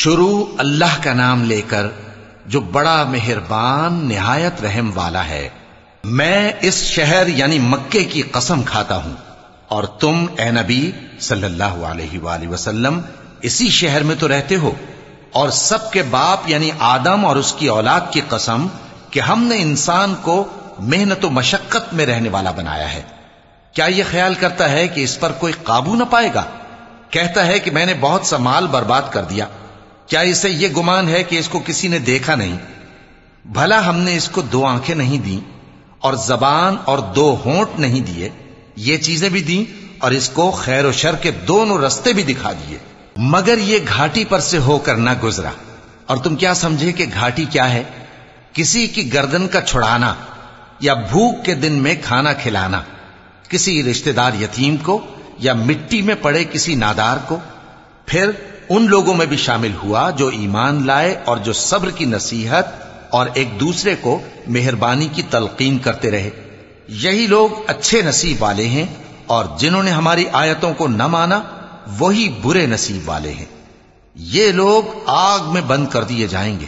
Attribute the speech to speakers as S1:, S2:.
S1: شروع اللہ کا نام لے کر جو بڑا مہربان نہایت رحم والا ہے، میں اس شہر یعنی مکے کی قسم کھاتا ہوں۔ اور تم اے نبی صلی اللہ علیہ وآلہ وسلم، اسی شہر میں تو رہتے ہو۔ اور سب کے باپ یعنی آدم اور اس کی اولاد کی قسم کہ ہم نے انسان کو محنت و مشقت میں رہنے والا بنایا ہے۔ کیا یہ خیال کرتا ہے کہ اس پر کوئی قابو نہ پائے گا؟ کہتا ہے کہ میں نے بہت سا مال برباد کر دیا۔ کیا اسے یہ گمان ہے کہ اس کو کسی نے دیکھا نہیں؟ بھلا ہم نے اس کو دو آنکھیں نہیں دی اور زبان اور دو ہونٹ نہیں دیے، یہ چیزیں بھی دیں اور اس کو خیر و شر کے دونوں رستے بھی دکھا دیے۔ مگر یہ گھاٹی پر سے ہو کر نہ گزرا۔ اور تم کیا سمجھے کہ گھاٹی کیا ہے؟ کسی کی گردن کا چھڑانا یا بھوک کے دن میں کھانا کھلانا، کسی رشتہ دار یتیم کو یا مٹی میں پڑے کسی نادار کو، پھر ان لوگوں میں بھی شامل ہوا جو ایمان لائے اور جو صبر کی نصیحت اور ایک دوسرے کو مہربانی کی تلقین کرتے رہے۔ یہی لوگ اچھے نصیب والے ہیں اور جنہوں نے ہماری آیتوں کو نہ مانا، وہی برے نصیب والے ہیں۔ یہ لوگ آگ میں بند کر دیے جائیں گے۔